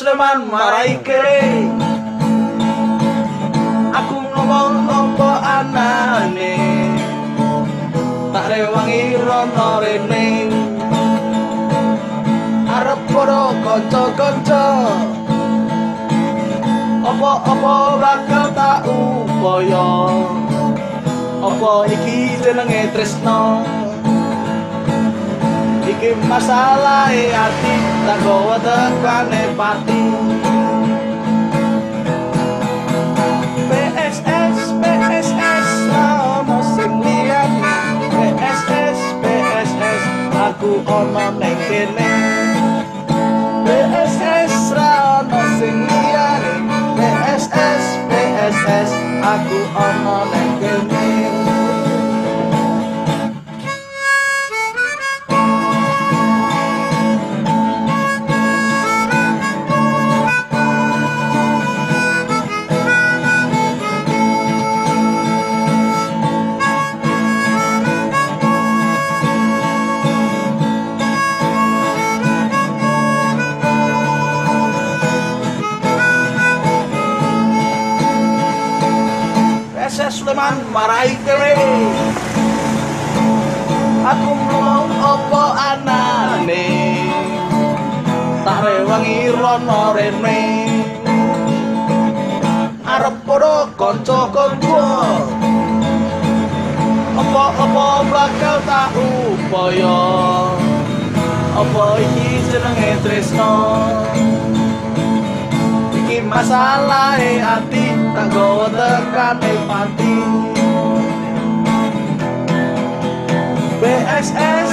Sleman marai kere Aku ngomong apa anane. Tak rewangi rono rene. Arep podo konco-konco Apa-apa bakal tak upaya. Apa iki jenenge tresno Iki masalah e ati tak gawa tekane pati. PSS PSS ono sing liyane PSS PSS aku ono ning kene. PSS ra ono sing liyane PSS PSS aku ono ning kene Sleman marai kere. Aku ngomong opo anane? Tak rewangi rono rene. Arep podo konco-konco Apa-apa bakal tak upaya? Apa iki jenenge tresno? Iki masalah e ati tak gawa tekane pati. BSS